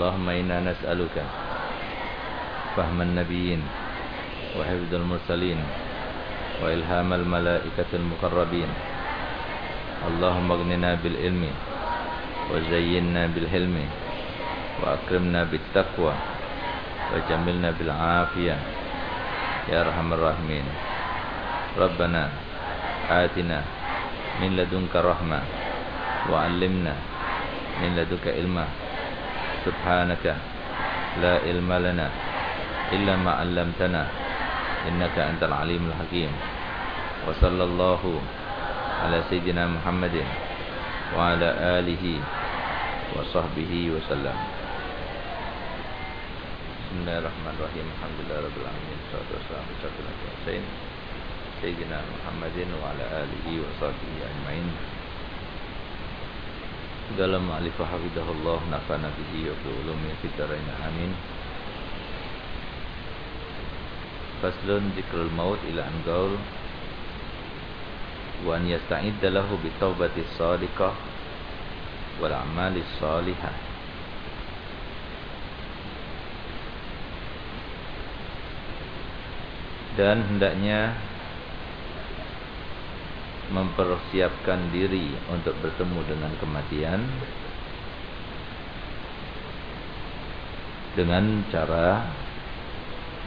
اللهم إنا نسألك فهم النبيين وحفظ المرسلين وإلهام الملائكة المقربين اللهم اغننا بالعلم وزينا بالحلم وأكرمنا بالتقوى وجملنا بالعافية يا أرحم الراحمين ربنا آتنا من لدنك رحمة وعلمنا من لدنك علما سبحانك لا علم لنا إلا ما علمتنا إنك أنت العليم الحكيم. وصلى الله على سيدنا محمد وعلى آله وصحبه وسلم. بسم الله الرحمن الرحيم. الحمد لله رب العالمين. والصلاة والسلام على سيدنا سيدنا محمد وعلى آله وصحبه أجمعين. Dalam alif hafidahullah nafana bihi wa bi ulumi fid darain amin. Faslun dzikrul maut ila an gaul wa an yasta'idda lahu bi taubati shadiqah wal a'mali salihah. Dan hendaknya mempersiapkan diri untuk bertemu dengan kematian dengan cara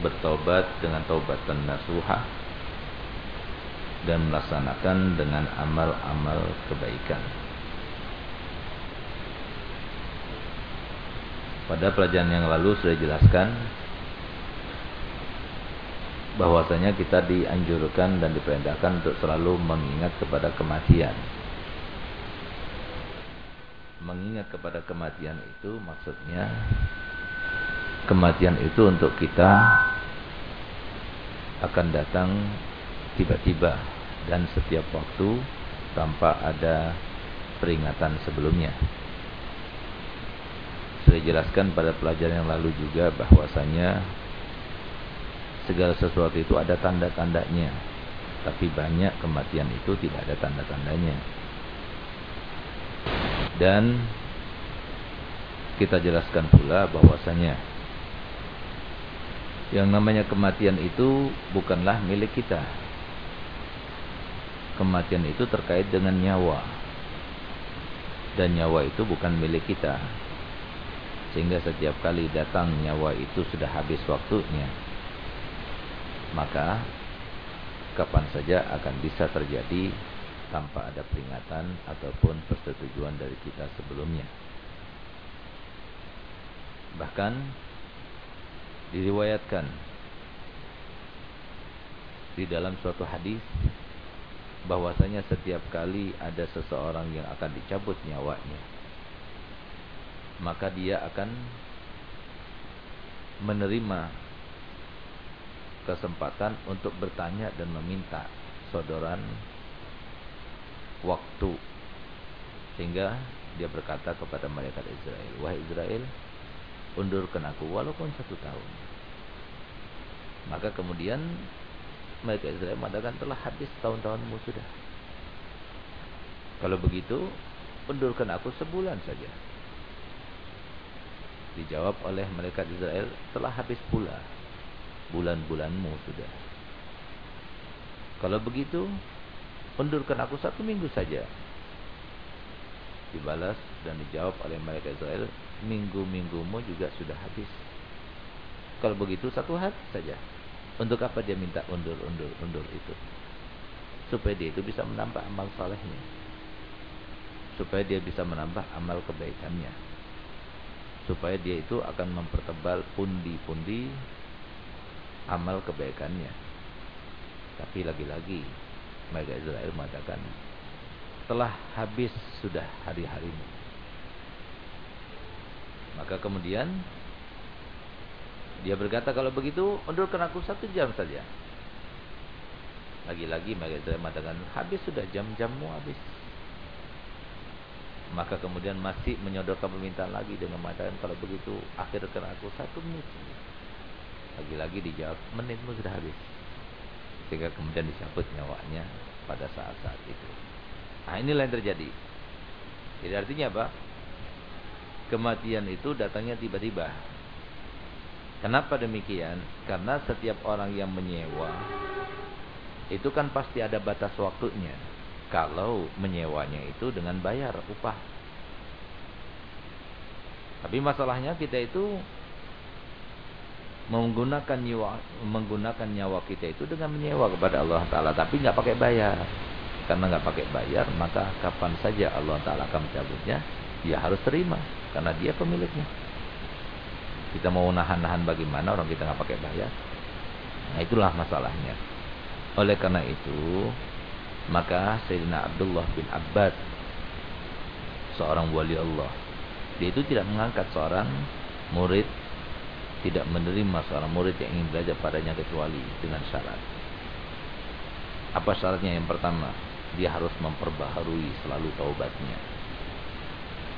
bertobat dengan taubat dan nasuha dan melaksanakan dengan amal-amal kebaikan. Pada pelajaran yang lalu sudah jelaskan bahwasanya kita dianjurkan dan diperintahkan untuk selalu mengingat kepada kematian. Mengingat kepada kematian itu maksudnya kematian itu untuk kita akan datang tiba-tiba dan setiap waktu tanpa ada peringatan sebelumnya. Sudah jelaskan pada pelajaran yang lalu juga bahwasanya segala sesuatu itu ada tanda-tandanya. Tapi banyak kematian itu tidak ada tanda-tandanya. Dan kita jelaskan pula bahwasanya yang namanya kematian itu bukanlah milik kita. Kematian itu terkait dengan nyawa. Dan nyawa itu bukan milik kita. Sehingga setiap kali datang nyawa itu sudah habis waktunya maka kapan saja akan bisa terjadi tanpa ada peringatan ataupun persetujuan dari kita sebelumnya. Bahkan diriwayatkan di dalam suatu hadis bahwasanya setiap kali ada seseorang yang akan dicabut nyawanya maka dia akan menerima kesempatan untuk bertanya dan meminta sodoran waktu. Sehingga dia berkata kepada malaikat Israel wahai Israel undurkan aku walaupun satu tahun. Maka kemudian malaikat Israel mengatakan telah habis tahun-tahunmu sudah. Kalau begitu undurkan aku sebulan saja. Dijawab oleh malaikat Israel telah habis pula bulan-bulanmu sudah. Kalau begitu, undurkan aku satu minggu saja. Dibalas dan dijawab oleh mereka Israel, minggu-minggumu juga sudah habis. Kalau begitu satu hari saja. Untuk apa dia minta undur-undur-undur itu? Supaya dia itu bisa menambah amal salehnya. Supaya dia bisa menambah amal kebaikannya. Supaya dia itu akan mempertebal pundi-pundi amal kebaikannya. Tapi lagi-lagi mereka Israel mengatakan telah habis sudah hari-harimu. Maka kemudian dia berkata kalau begitu undurkan aku satu jam saja. Lagi-lagi mereka Israel mengatakan habis sudah jam-jammu habis. Maka kemudian masih menyodorkan permintaan lagi dengan mengatakan kalau begitu akhirkan aku satu menit. Lagi-lagi dijawab menitmu sudah habis Sehingga kemudian dicabut nyawanya pada saat-saat itu Nah inilah yang terjadi Jadi artinya apa? kematian itu datangnya tiba-tiba. Kenapa demikian? Karena setiap orang yang menyewa itu kan pasti ada batas waktunya. Kalau menyewanya itu dengan bayar upah. Tapi masalahnya kita itu menggunakan nyawa menggunakan nyawa kita itu dengan menyewa kepada Allah Taala, tapi nggak pakai bayar. Karena nggak pakai bayar, maka kapan saja Allah Taala akan mencabutnya, dia harus terima karena dia pemiliknya. Kita mau nahan-nahan bagaimana orang kita nggak pakai bayar? Nah itulah masalahnya. Oleh karena itu, maka Sayyidina Abdullah bin Abbad seorang wali Allah, dia itu tidak mengangkat seorang murid tidak menerima seorang murid yang ingin belajar padanya kecuali dengan syarat. Apa syaratnya? Yang pertama, dia harus memperbaharui selalu taubatnya.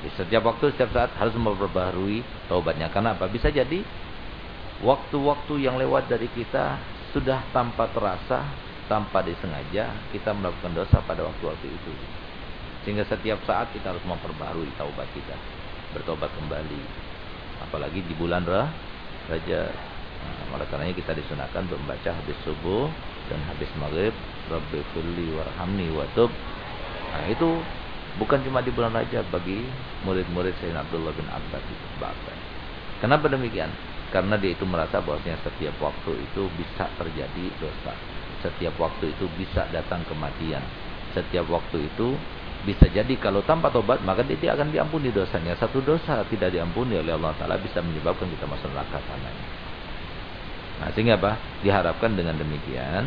Di setiap waktu, setiap saat harus memperbaharui taubatnya. Karena apa? Bisa jadi waktu-waktu yang lewat dari kita sudah tanpa terasa, tanpa disengaja kita melakukan dosa pada waktu-waktu itu. Sehingga setiap saat kita harus memperbaharui taubat kita, bertobat kembali. Apalagi di bulan saja. Nah, oleh karenanya kita disunahkan untuk membaca habis subuh dan habis maghrib Rabbi firli warhamni watub. Nah, itu bukan cuma di bulan Rajab bagi murid-murid Sayyidina Abdullah bin Abbas itu bahkan. Kenapa demikian? Karena dia itu merasa bahwasanya setiap waktu itu bisa terjadi dosa. Setiap waktu itu bisa datang kematian. Setiap waktu itu bisa jadi kalau tanpa tobat maka dia tidak akan diampuni dosanya. Satu dosa tidak diampuni oleh Allah Taala bisa menyebabkan kita masuk neraka tanahnya. Nah, sehingga apa? Diharapkan dengan demikian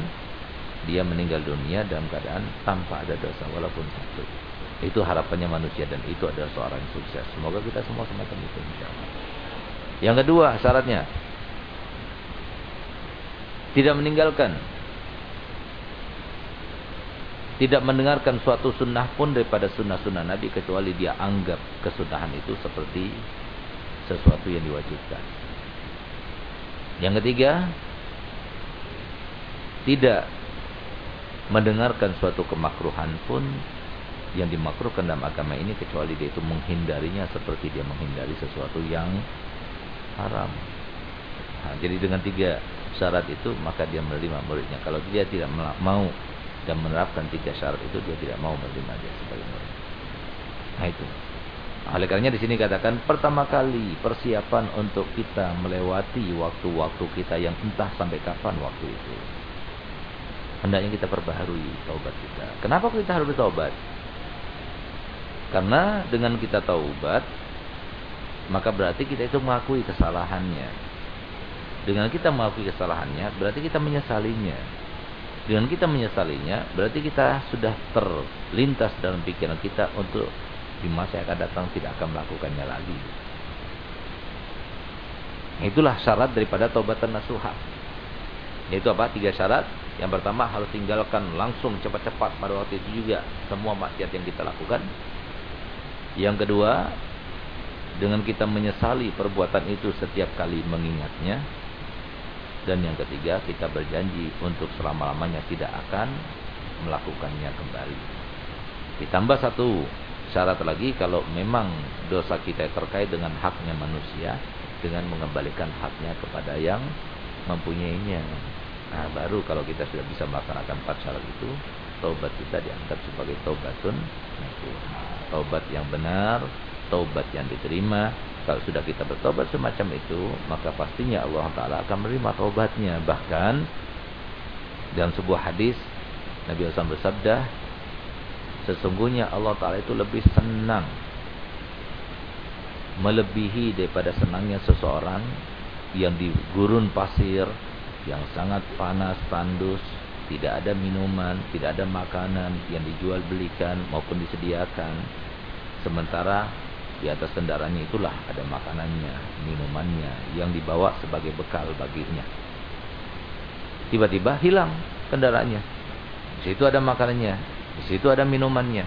dia meninggal dunia dalam keadaan tanpa ada dosa walaupun satu. Itu harapannya manusia dan itu adalah seorang yang sukses. Semoga kita semua semacam itu insyaallah. Yang kedua syaratnya tidak meninggalkan tidak mendengarkan suatu sunnah pun daripada sunnah-sunnah Nabi kecuali dia anggap kesunahan itu seperti sesuatu yang diwajibkan. Yang ketiga, tidak mendengarkan suatu kemakruhan pun yang dimakruhkan dalam agama ini kecuali dia itu menghindarinya seperti dia menghindari sesuatu yang haram. Nah, jadi dengan tiga syarat itu maka dia menerima muridnya. Kalau dia tidak mau dan menerapkan tiga syarat itu dia tidak mau menerima dia sebagai murid. Nah itu. Oleh karenanya di sini katakan pertama kali persiapan untuk kita melewati waktu-waktu kita yang entah sampai kapan waktu itu. Hendaknya kita perbaharui taubat kita. Kenapa kita harus bertobat? Karena dengan kita taubat maka berarti kita itu mengakui kesalahannya. Dengan kita mengakui kesalahannya berarti kita menyesalinya. Dengan kita menyesalinya, berarti kita sudah terlintas dalam pikiran kita untuk di masa yang akan datang tidak akan melakukannya lagi. Itulah syarat daripada taubatan nasuha. Yaitu apa? Tiga syarat. Yang pertama harus tinggalkan langsung cepat-cepat pada waktu itu juga semua maksiat yang kita lakukan. Yang kedua, dengan kita menyesali perbuatan itu setiap kali mengingatnya. Dan yang ketiga, kita berjanji untuk selama-lamanya tidak akan melakukannya kembali. Ditambah satu syarat lagi kalau memang dosa kita terkait dengan haknya manusia dengan mengembalikan haknya kepada yang mempunyainya. Nah, baru kalau kita sudah bisa melaksanakan empat syarat itu, taubat kita dianggap sebagai taubatun Taubat yang benar, taubat yang diterima, kalau sudah kita bertobat semacam itu, maka pastinya Allah Taala akan menerima taubatnya. Bahkan dalam sebuah hadis Nabi SAW bersabda, sesungguhnya Allah Taala itu lebih senang melebihi daripada senangnya seseorang yang di gurun pasir yang sangat panas, tandus, tidak ada minuman, tidak ada makanan yang dijual belikan maupun disediakan. Sementara di atas kendaraannya itulah ada makanannya, minumannya yang dibawa sebagai bekal baginya. Tiba-tiba hilang kendaraannya. Di situ ada makanannya, di situ ada minumannya.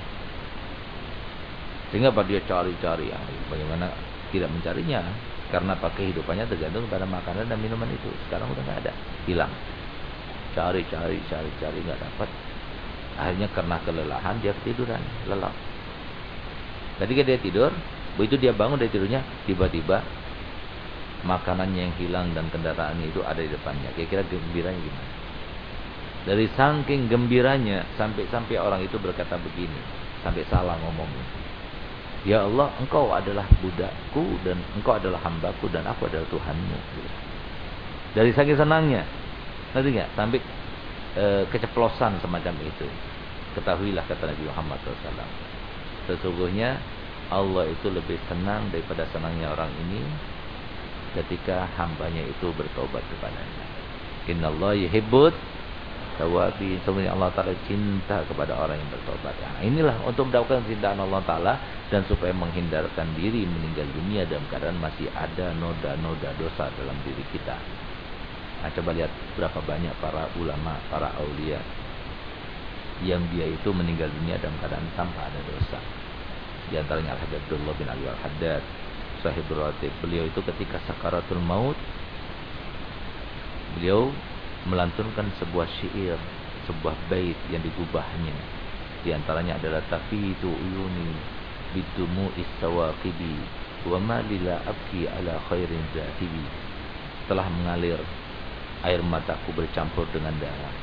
Sehingga apa dia cari-cari, ya, bagaimana tidak mencarinya? Karena pakai hidupannya tergantung pada makanan dan minuman itu. Sekarang udah nggak ada, hilang. Cari-cari, cari-cari nggak dapat. Akhirnya karena kelelahan dia ketiduran, lelap. Ketika dia tidur, Begitu dia bangun dari tidurnya, tiba-tiba makanannya yang hilang dan kendaraannya itu ada di depannya. Kira-kira gembiranya gimana? Dari saking gembiranya sampai-sampai orang itu berkata begini, sampai salah ngomongnya. Ya Allah, engkau adalah budakku dan engkau adalah hambaku dan aku adalah Tuhanmu. Dari saking senangnya. Nanti enggak? Sampai e, keceplosan semacam itu. Ketahuilah kata Nabi Muhammad SAW. Sesungguhnya Allah itu lebih senang daripada senangnya orang ini ketika hambanya itu bertobat kepadanya. Inna Allah yuhibbut tawabi. Sebenarnya Allah Ta'ala cinta kepada orang yang bertobat. Nah, inilah untuk mendapatkan cintaan Allah Ta'ala dan supaya menghindarkan diri meninggal dunia dalam keadaan masih ada noda-noda dosa dalam diri kita. Nah, coba lihat berapa banyak para ulama, para aulia yang dia itu meninggal dunia dalam keadaan tanpa ada dosa. Di antaranya Al-Haddad Abdullah bin Ali Al-Haddad, Sahib Ratib. Beliau itu ketika sakaratul maut, beliau melantunkan sebuah syair, sebuah bait yang digubahnya. Di antaranya adalah tafitu uyuni bidumu istawaqibi wa ma lila abki ala khairin zahibi. Telah mengalir air mataku bercampur dengan darah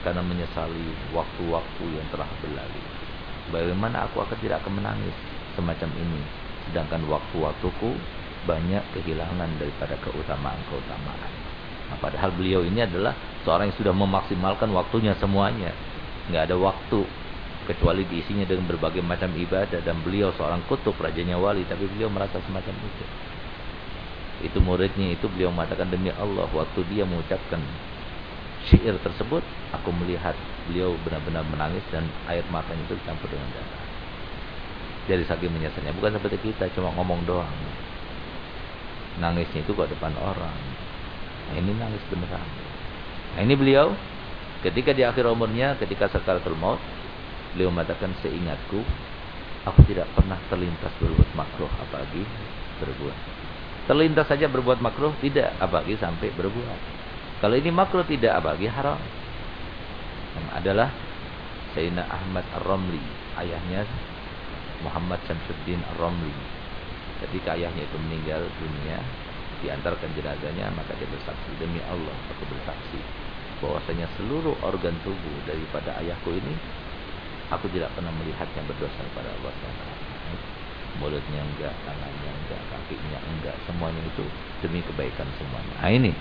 karena menyesali waktu-waktu yang telah berlalu. Bagaimana aku akan tidak akan menangis semacam ini sedangkan waktu-waktuku banyak kehilangan daripada keutamaan-keutamaan. Nah, padahal beliau ini adalah seorang yang sudah memaksimalkan waktunya semuanya. Nggak ada waktu kecuali diisinya dengan berbagai macam ibadah dan beliau seorang kutub rajanya wali tapi beliau merasa semacam itu. Itu muridnya itu beliau mengatakan demi Allah waktu dia mengucapkan syair tersebut aku melihat beliau benar-benar menangis dan air matanya itu campur dengan darah. Jadi saking menyesalnya bukan seperti kita cuma ngomong doang. Nangisnya itu kok depan orang. Nah, ini nangis beneran. Nah, ini beliau ketika di akhir umurnya, ketika sakaratul maut, beliau mengatakan seingatku, aku tidak pernah terlintas berbuat makruh apalagi berbuat. Terlintas saja berbuat makruh tidak apalagi sampai berbuat. Kalau ini makruh tidak apalagi haram. Adalah Sayyidina Ahmad Ar-Ramli, ayahnya Muhammad Syamsuddin Ar-Ramli. Ketika ayahnya itu meninggal dunia, diantarkan jenazahnya maka dia bersaksi demi Allah aku bersaksi bahwasanya seluruh organ tubuh daripada ayahku ini aku tidak pernah melihatnya berdosa kepada Allah SWT mulutnya enggak, tangannya enggak, kakinya enggak, semuanya itu demi kebaikan semuanya. Nah ini,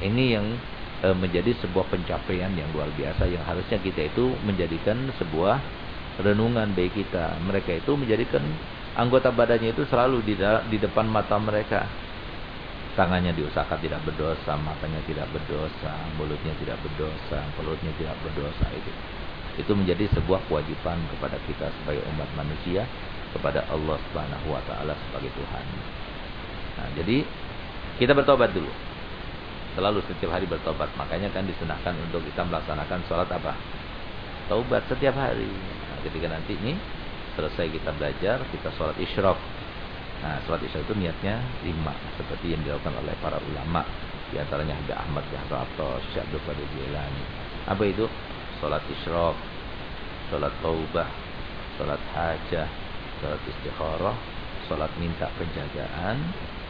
ini yang e, menjadi sebuah pencapaian yang luar biasa yang harusnya kita itu menjadikan sebuah renungan bagi kita. Mereka itu menjadikan anggota badannya itu selalu di, di depan mata mereka tangannya diusahakan tidak berdosa, matanya tidak berdosa, mulutnya tidak berdosa, perutnya tidak berdosa itu. Itu menjadi sebuah kewajiban kepada kita sebagai umat manusia kepada Allah Subhanahu wa taala sebagai Tuhan. Nah, jadi kita bertobat dulu. Selalu setiap hari bertobat. Makanya kan disunahkan untuk kita melaksanakan sholat apa? Taubat setiap hari. Nah, ketika nanti ini selesai kita belajar, kita sholat isyraq Nah, sholat isya itu niatnya lima, seperti yang dilakukan oleh para ulama, di antaranya Habib Ahmad Yahrato, Syekh Abdul Qadir Jilani. Apa itu? Sholat isyraq, sholat taubah, sholat hajah, sholat istikharah, sholat minta penjagaan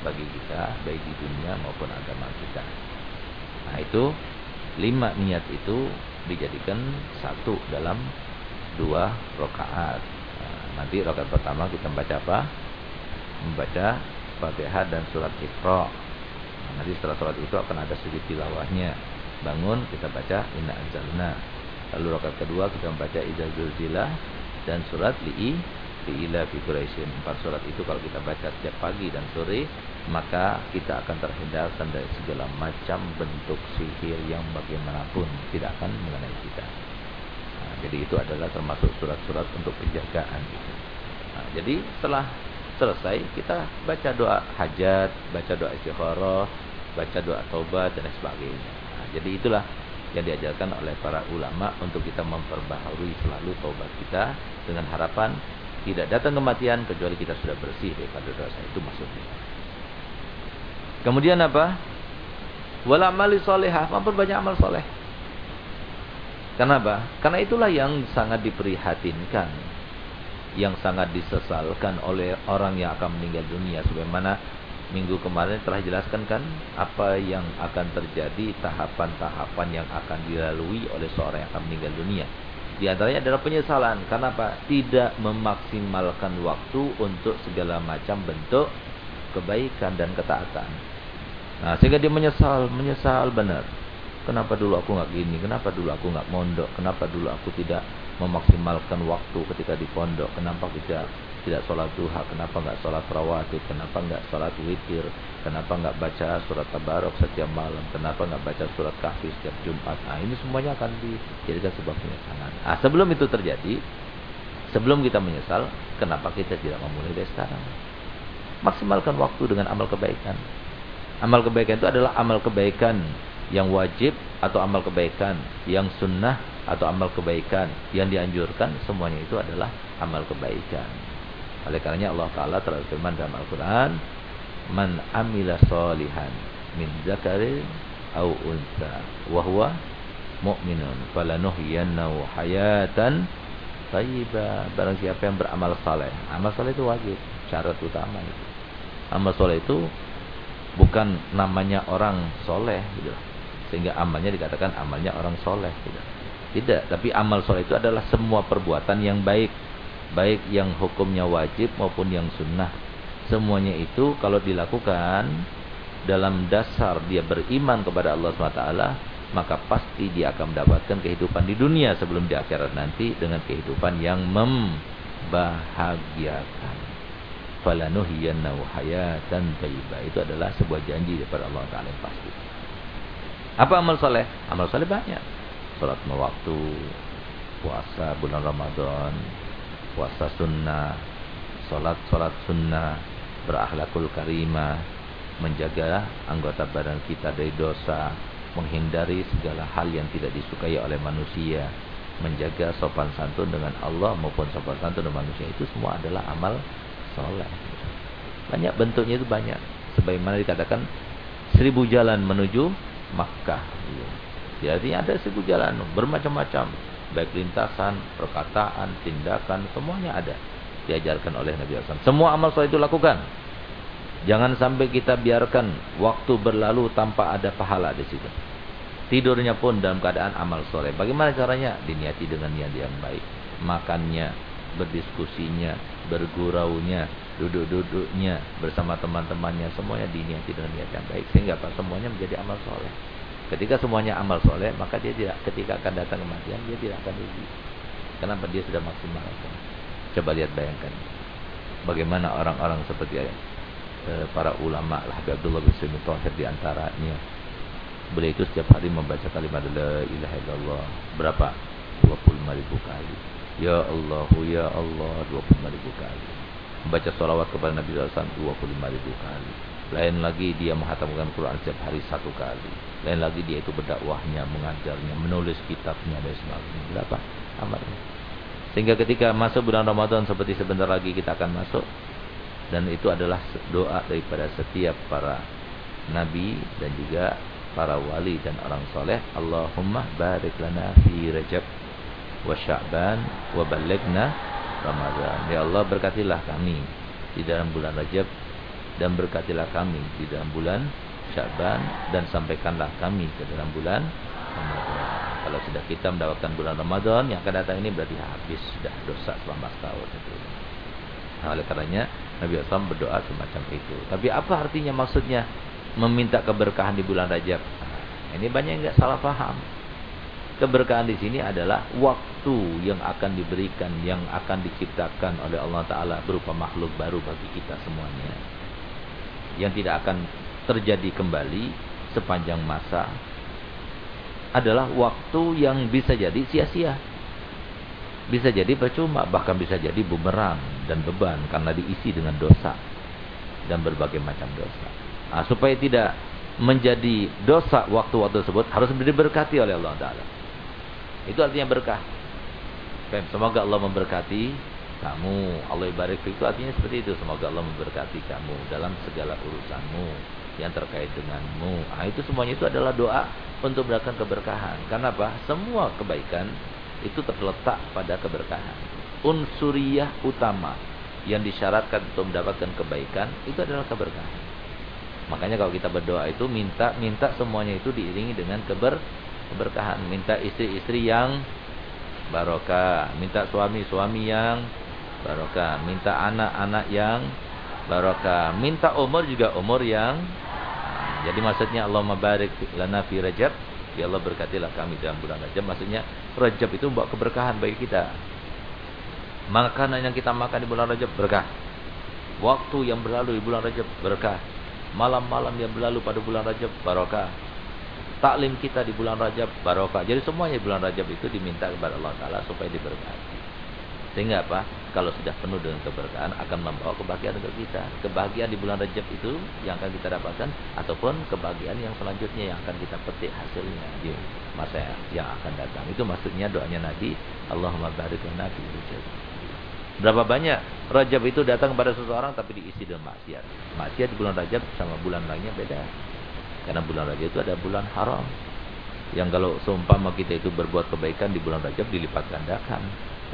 bagi kita, baik di dunia maupun agama kita. Nah, itu lima niat itu dijadikan satu dalam dua rakaat. Nah, nanti rakaat pertama kita baca apa? membaca Fatihah dan surat Iqra. Nah, nanti setelah surat itu akan ada sujud tilawahnya. Bangun kita baca Inna Anzalna. Lalu rakaat kedua kita membaca Idza Zulzilah dan surat Li'i Ila fi. Empat surat itu kalau kita baca setiap pagi dan sore, maka kita akan terhindarkan dari segala macam bentuk sihir yang bagaimanapun tidak akan mengenai kita. Nah, jadi itu adalah termasuk surat-surat untuk penjagaan. Nah, jadi setelah selesai kita baca doa hajat, baca doa istikharah, baca doa taubat dan sebagainya. Nah, jadi itulah yang diajarkan oleh para ulama untuk kita memperbaharui selalu taubat kita dengan harapan tidak datang kematian kecuali kita sudah bersih daripada dosa itu maksudnya. Kemudian apa? Wala amali solehah, memperbanyak amal soleh. Kenapa? Karena itulah yang sangat diprihatinkan yang sangat disesalkan oleh orang yang akan meninggal dunia sebagaimana minggu kemarin telah jelaskan kan apa yang akan terjadi tahapan-tahapan yang akan dilalui oleh seorang yang akan meninggal dunia. Di antaranya adalah penyesalan karena apa? Tidak memaksimalkan waktu untuk segala macam bentuk kebaikan dan ketaatan. Nah, sehingga dia menyesal, menyesal benar. Kenapa dulu aku nggak gini? Kenapa dulu aku nggak mondok? Kenapa dulu aku tidak memaksimalkan waktu ketika di pondok? Kenapa tidak tidak sholat duha, kenapa nggak sholat rawatib, kenapa nggak sholat witir, kenapa nggak baca surat tabarok setiap malam, kenapa nggak baca surat kahfi setiap Jumat. Nah ini semuanya akan dijadikan sebuah penyesalan. Nah sebelum itu terjadi, sebelum kita menyesal, kenapa kita tidak memulai dari sekarang? Maksimalkan waktu dengan amal kebaikan. Amal kebaikan itu adalah amal kebaikan yang wajib atau amal kebaikan yang sunnah atau amal kebaikan yang dianjurkan semuanya itu adalah amal kebaikan. Oleh karenanya Allah Ta'ala telah firman dalam Al-Quran Man amila solihan min zakarin au unsa Wahuwa mu'minun falanuhyiyannahu hayatan tayyiba Barang siapa yang beramal saleh Amal saleh itu wajib Syarat utama itu Amal saleh itu bukan namanya orang soleh gitu. Sehingga amalnya dikatakan amalnya orang soleh gitu. Tidak, tapi amal soleh itu adalah semua perbuatan yang baik. Baik yang hukumnya wajib maupun yang sunnah. Semuanya itu kalau dilakukan dalam dasar dia beriman kepada Allah SWT maka pasti dia akan mendapatkan kehidupan di dunia sebelum di akhirat nanti dengan kehidupan yang membahagiakan. Falanuhiyannahu hayatan thayyibah. Itu adalah sebuah janji daripada Allah Taala yang pasti apa amal soleh amal soleh banyak salat waktu puasa bulan Ramadan puasa sunnah, sholat-sholat sunnah, berakhlakul karimah, menjaga anggota badan kita dari dosa, menghindari segala hal yang tidak disukai oleh manusia, menjaga sopan santun dengan Allah maupun sopan santun dengan manusia itu semua adalah amal soleh. Banyak bentuknya itu banyak. Sebagaimana dikatakan seribu jalan menuju Makkah. Jadi ada seribu jalan bermacam-macam baik lintasan, perkataan, tindakan, semuanya ada diajarkan oleh Nabi SAW. Semua amal soleh itu lakukan. Jangan sampai kita biarkan waktu berlalu tanpa ada pahala di situ. Tidurnya pun dalam keadaan amal soleh. Bagaimana caranya? Diniati dengan niat yang baik. Makannya, berdiskusinya, berguraunya, duduk-duduknya bersama teman-temannya, semuanya diniati dengan niat yang baik. Sehingga apa? Semuanya menjadi amal soleh. Ketika semuanya amal soleh, maka dia tidak ketika akan datang kematian dia tidak akan rugi. Kenapa dia sudah maksimal? Coba lihat bayangkan, bagaimana orang-orang seperti eh, para ulama lah Abdullah bin Sulaim Thahir di antaranya. Beliau itu setiap hari membaca kalimat la ilaha illallah berapa? 25 ribu kali. Ya Allah, ya Allah 25 ribu kali. Membaca salawat kepada Nabi SAW 25 ribu kali. Lain lagi dia menghatamkan Quran setiap hari satu kali lain lagi dia itu berdakwahnya, mengajarnya, menulis kitabnya dan sebagainya. Berapa amalnya? Sehingga ketika masuk bulan Ramadan seperti sebentar lagi kita akan masuk dan itu adalah doa daripada setiap para nabi dan juga para wali dan orang soleh. Allahumma barik lana fi Rajab wa Sya'ban wa balighna Ramadan. Ya Allah berkatilah kami di dalam bulan Rajab dan berkatilah kami di dalam bulan Syaban dan sampaikanlah kami ke dalam bulan Ramadan. Kalau sudah kita mendapatkan bulan Ramadan yang akan datang ini berarti habis sudah dosa selama setahun itu. Nah, oleh karenanya Nabi SAW berdoa semacam itu. Tapi apa artinya maksudnya meminta keberkahan di bulan Rajab? Nah, ini banyak yang nggak salah paham. Keberkahan di sini adalah waktu yang akan diberikan, yang akan diciptakan oleh Allah Taala berupa makhluk baru bagi kita semuanya, yang tidak akan terjadi kembali sepanjang masa adalah waktu yang bisa jadi sia-sia. Bisa jadi percuma, bahkan bisa jadi bumerang dan beban karena diisi dengan dosa dan berbagai macam dosa. Nah, supaya tidak menjadi dosa waktu-waktu tersebut harus diberkati oleh Allah Taala. Itu artinya berkah. Semoga Allah memberkati kamu. Allah ibarik itu artinya seperti itu. Semoga Allah memberkati kamu dalam segala urusanmu yang terkait denganmu. Nah, itu semuanya itu adalah doa untuk mendapatkan keberkahan. Karena apa? Semua kebaikan itu terletak pada keberkahan. unsuriyah utama yang disyaratkan untuk mendapatkan kebaikan itu adalah keberkahan. Makanya kalau kita berdoa itu minta minta semuanya itu diiringi dengan keber keberkahan. Minta istri-istri yang barokah, minta suami-suami yang barokah, minta anak-anak yang barokah, minta umur juga umur yang jadi maksudnya Allah barik lana fi Rajab, ya Allah berkatilah kami dalam bulan Rajab. Maksudnya Rajab itu membawa keberkahan bagi kita. Makanan yang kita makan di bulan Rajab berkah. Waktu yang berlalu di bulan Rajab berkah. Malam-malam yang berlalu pada bulan Rajab barokah. Taklim kita di bulan Rajab barokah. Jadi semuanya di bulan Rajab itu diminta kepada Allah Taala supaya diberkati. Sehingga apa? Kalau sudah penuh dengan keberkahan akan membawa kebahagiaan untuk kita. Kebahagiaan di bulan Rajab itu yang akan kita dapatkan ataupun kebahagiaan yang selanjutnya yang akan kita petik hasilnya di masa yang akan datang. Itu maksudnya doanya Nabi, Allahumma barik lana fi. Berapa banyak Rajab itu datang kepada seseorang tapi diisi dengan maksiat. Maksiat di bulan Rajab sama bulan lainnya beda. Karena bulan Rajab itu ada bulan haram. Yang kalau seumpama kita itu berbuat kebaikan di bulan Rajab dilipat gandakan.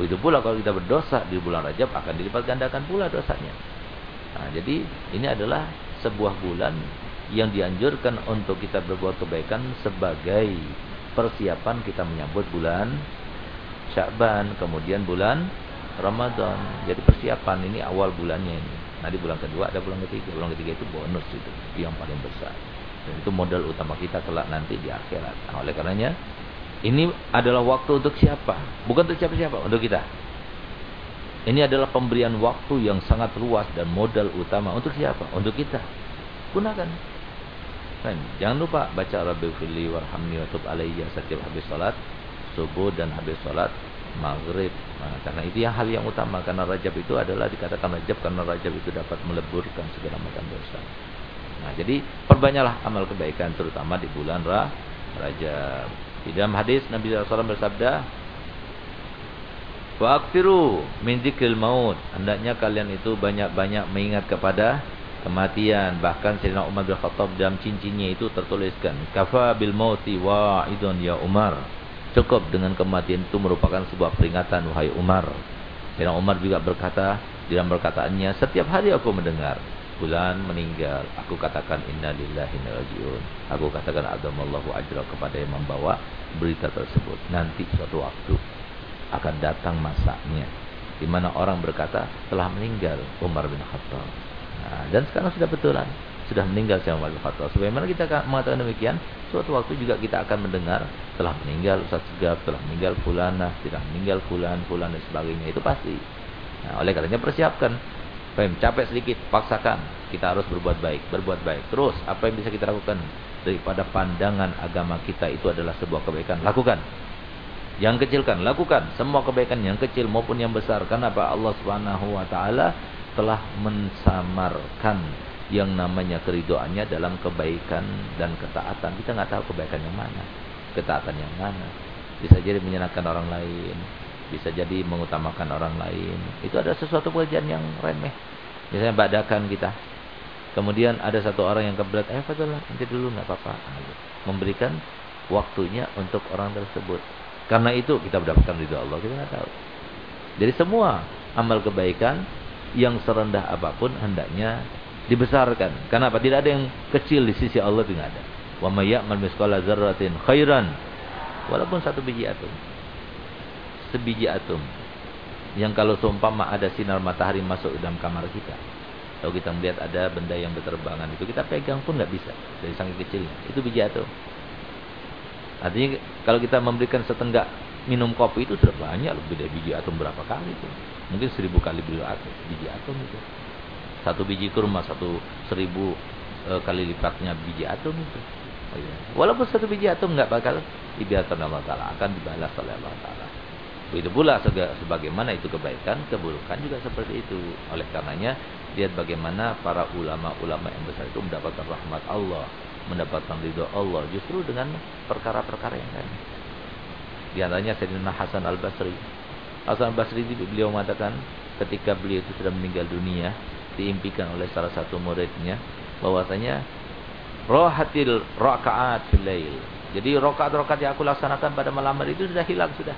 Begitu pula kalau kita berdosa di bulan Rajab akan dilipat gandakan pula dosanya. Nah, jadi ini adalah sebuah bulan yang dianjurkan untuk kita berbuat kebaikan sebagai persiapan kita menyambut bulan Syakban, kemudian bulan Ramadan. Jadi persiapan ini awal bulannya ini. Nanti bulan kedua ada bulan ketiga. Bulan ketiga itu bonus itu yang paling besar. Dan itu modal utama kita kelak nanti di akhirat. Nah, oleh karenanya ini adalah waktu untuk siapa? Bukan untuk siapa-siapa, untuk kita. Ini adalah pemberian waktu yang sangat luas dan modal utama untuk siapa? Untuk kita. Gunakan. Kan? Jangan lupa baca Rabbi fili warhamni wa tub alayya setiap habis salat subuh dan habis salat maghrib. Nah, karena itu yang hal yang utama karena Rajab itu adalah dikatakan Rajab karena Rajab itu dapat meleburkan segala macam dosa. Nah, jadi perbanyaklah amal kebaikan terutama di bulan Rajab. Di dalam hadis Nabi SAW bersabda, Wa aktiru min maut. Hendaknya kalian itu banyak-banyak mengingat kepada kematian. Bahkan Sayyidina Umar bin Khattab dalam cincinnya itu tertuliskan, Kafa bil mauti wa'idun ya Umar. Cukup dengan kematian itu merupakan sebuah peringatan wahai Umar. Sayyidina Umar juga berkata dalam perkataannya, setiap hari aku mendengar bulan meninggal. Aku katakan inna rajiun. Aku katakan adamallahu ajra kepada yang membawa berita tersebut. Nanti suatu waktu akan datang masanya di mana orang berkata telah meninggal Umar bin Khattab. Nah, dan sekarang sudah betulan sudah meninggal Umar bin Khattab. Sebagaimana kita mengatakan demikian suatu waktu juga kita akan mendengar telah meninggal Ustaz Segaf telah meninggal fulana tidak meninggal fulan fulan dan sebagainya. Itu pasti. Nah, oleh karenanya persiapkan Fahim, capek sedikit, paksakan. Kita harus berbuat baik, berbuat baik. Terus, apa yang bisa kita lakukan? Daripada pandangan agama kita itu adalah sebuah kebaikan. Lakukan. Yang kecilkan, lakukan. Semua kebaikan yang kecil maupun yang besar. Kenapa Allah Subhanahu wa taala telah mensamarkan yang namanya keridoannya dalam kebaikan dan ketaatan. Kita nggak tahu kebaikan yang mana, ketaatan yang mana. Bisa jadi menyenangkan orang lain, bisa jadi mengutamakan orang lain. Itu ada sesuatu pekerjaan yang remeh. Misalnya badakan kita. Kemudian ada satu orang yang kebelat, eh Fadul nanti dulu nggak apa-apa. Memberikan waktunya untuk orang tersebut. Karena itu kita mendapatkan ridho Allah, kita nggak tahu. Jadi semua amal kebaikan yang serendah apa pun hendaknya dibesarkan. Kenapa? Tidak ada yang kecil di sisi Allah tidak ada. Wa may ya'mal khairan walaupun satu biji atom sebiji atom. Yang kalau seumpama ada sinar matahari masuk dalam kamar kita. Kalau kita melihat ada benda yang berterbangan itu kita pegang pun nggak bisa. Dari saking kecilnya. Itu biji atom. Artinya kalau kita memberikan setenggak minum kopi itu sudah banyak lebih dari biji atom berapa kali itu. Mungkin seribu kali biji atom itu. Satu biji kurma satu seribu e, kali lipatnya biji atom itu. Oh, iya. walaupun satu biji atom nggak bakal dibiarkan Allah Taala akan dibalas oleh Allah Taala Begitu pula sebagaimana itu kebaikan, keburukan juga seperti itu. Oleh karenanya, lihat bagaimana para ulama-ulama yang besar itu mendapatkan rahmat Allah, mendapatkan ridho Allah justru dengan perkara-perkara yang lain. Di antaranya Sayyidina Hasan Al-Basri. Hasan Al-Basri beliau mengatakan ketika beliau itu sudah meninggal dunia, diimpikan oleh salah satu muridnya bahwasanya rohatil rakaat fil Jadi rakaat-rakaat yang aku laksanakan pada malam hari itu sudah hilang sudah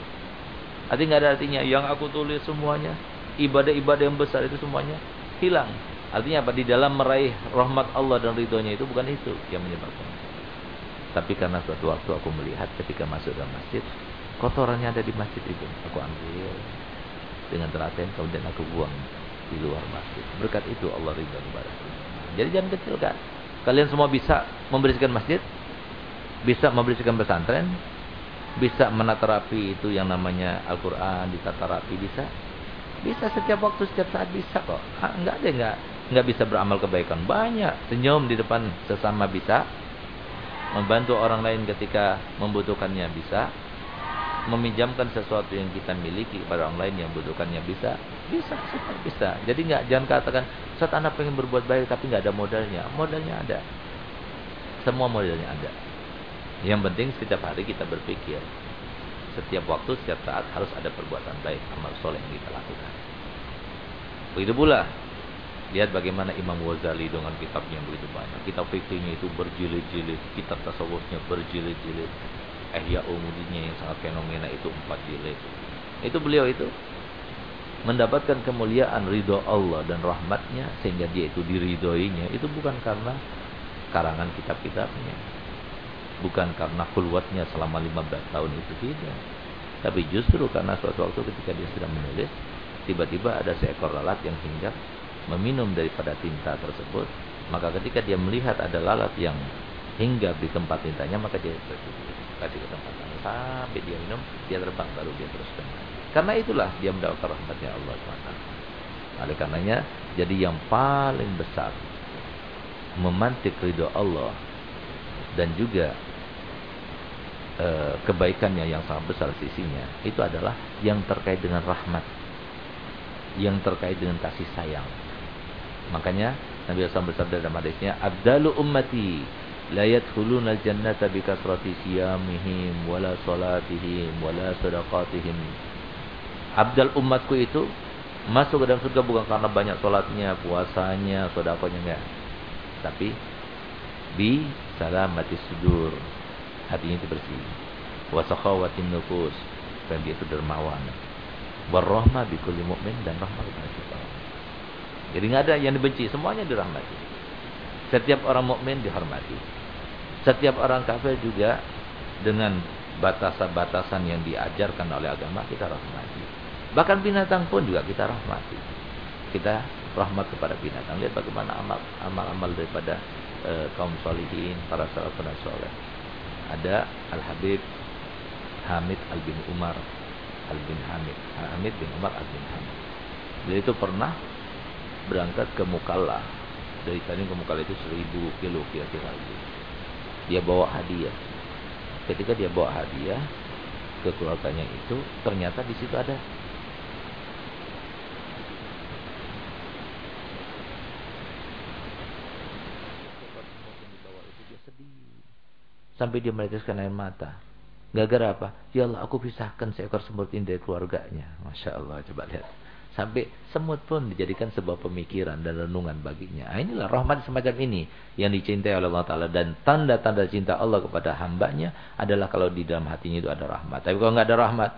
Artinya nggak ada artinya yang aku tulis semuanya ibadah-ibadah yang besar itu semuanya hilang. Artinya apa? Di dalam meraih rahmat Allah dan ridhonya itu bukan itu yang menyebabkan. Tapi karena suatu waktu aku melihat ketika masuk dalam masjid, kotorannya ada di masjid itu. Aku ambil dengan telaten kemudian aku buang di luar masjid. Berkat itu Allah ridha kepada Jadi jangan kecilkan. Kalian semua bisa membersihkan masjid, bisa membersihkan pesantren, bisa menata rapi itu yang namanya Al-Quran, ditata rapi, bisa. Bisa setiap waktu, setiap saat bisa kok. Enggak ada enggak nggak bisa beramal kebaikan. Banyak senyum di depan sesama bisa. Membantu orang lain ketika membutuhkannya bisa. Meminjamkan sesuatu yang kita miliki kepada orang lain yang membutuhkannya bisa. Bisa, bisa, bisa. Jadi nggak jangan katakan saat anak pengen berbuat baik tapi nggak ada modalnya. Modalnya ada. Semua modalnya ada. Yang penting setiap hari kita berpikir. Setiap waktu, setiap saat harus ada perbuatan baik, amal soleh yang kita lakukan. Begitu pula Lihat bagaimana Imam Ghazali dengan kitabnya begitu banyak. Kitab fikihnya itu berjilid-jilid, kitab tasawufnya berjilid-jilih. Ihya Ulumuddinnya yang sangat fenomena itu empat jilid. Itu beliau itu mendapatkan kemuliaan ridho Allah dan rahmatnya sehingga dia itu diridhoinya itu bukan karena karangan kitab-kitabnya bukan karena kulwatnya selama 15 tahun itu tidak. Tapi justru karena suatu waktu ketika dia sedang menulis tiba-tiba ada seekor lalat yang hinggap meminum daripada tinta tersebut. Maka ketika dia melihat ada lalat yang hinggap di tempat tintanya maka dia kasih ke tempat lain sampai dia minum dia terbang baru dia terus kembali karena itulah dia mendapatkan rahmatnya Allah SWT. Oleh karenanya, jadi yang paling besar memantik ridho Allah dan juga e, kebaikannya yang sangat besar sisinya itu adalah yang terkait dengan rahmat, yang terkait dengan kasih sayang. Makanya Nabi SAW bersabda dalam hadisnya, "Abdalu ummati la yadkhuluna al-jannata bi kasrati siyamihim wala salatihim wala sadaqatihim." Abdal umatku itu masuk ke dalam surga bukan karena banyak sholatnya, puasanya, sodakonya enggak. Tapi bi salamati sudur. Hatinya itu bersih. Wasakhawatin nufus. Dan dia itu dermawan. Warahmah bi kulli mu'min dan rahmah kepada kita. Jadi enggak ada yang dibenci, semuanya dirahmati. Setiap orang mukmin dihormati. Setiap orang kafir juga dengan batasan-batasan yang diajarkan oleh agama kita rahmati. Bahkan binatang pun juga kita rahmati. Kita rahmat kepada binatang. Lihat bagaimana amal-amal daripada e, kaum solihin, para salafun soleh. Ada Al-Habib Hamid Al-Bin Umar Al-Bin Hamid. Hamid bin Umar Al-Bin Hamid. Beliau itu pernah berangkat ke Mukalla. Dari tadi ke Mukalla itu seribu kilo kira-kira. Dia bawa hadiah. Ketika dia bawa hadiah ke keluarganya itu, ternyata di situ ada Sampai dia meneteskan air mata. Gara-gara apa? Ya Allah, aku pisahkan seekor semut ini dari keluarganya. Masya Allah, coba lihat. Sampai semut pun dijadikan sebuah pemikiran dan renungan baginya. Nah, inilah rahmat semacam ini yang dicintai oleh Allah Ta'ala. Dan tanda-tanda cinta Allah kepada hambanya adalah kalau di dalam hatinya itu ada rahmat. Tapi kalau nggak ada rahmat,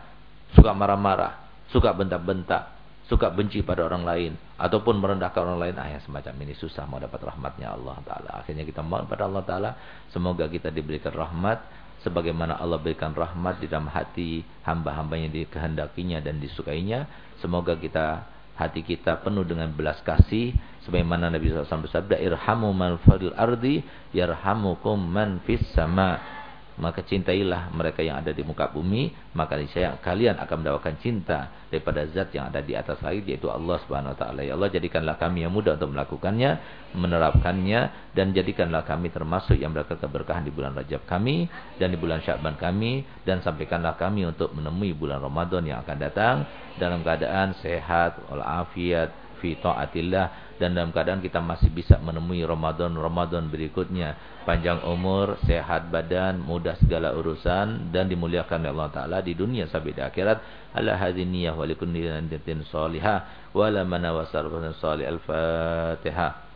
suka marah-marah, suka bentak-bentak, suka benci pada orang lain ataupun merendahkan orang lain ah yang semacam ini susah mau dapat rahmatnya Allah taala. Akhirnya kita mohon pada Allah taala semoga kita diberikan rahmat sebagaimana Allah berikan rahmat di dalam hati hamba-hambanya dikehendakinya dan disukainya. Semoga kita hati kita penuh dengan belas kasih sebagaimana Nabi SAW bersabda irhamu man fil ardi yarhamukum man fis sama maka cintailah mereka yang ada di muka bumi, maka niscaya kalian akan mendapatkan cinta daripada zat yang ada di atas langit yaitu Allah Subhanahu wa taala. Ya Allah jadikanlah kami yang mudah untuk melakukannya, menerapkannya dan jadikanlah kami termasuk yang mendapatkan keberkahan di bulan Rajab kami dan di bulan Sya'ban kami dan sampaikanlah kami untuk menemui bulan Ramadan yang akan datang dalam keadaan sehat walafiat fi taatillah dan dalam keadaan kita masih bisa menemui Ramadan-Ramadan berikutnya panjang umur, sehat badan, mudah segala urusan dan dimuliakan oleh Allah taala di dunia sampai di akhirat. Ala hadhihi wa likulli salihah wa la mana wa salih al-Fatihah.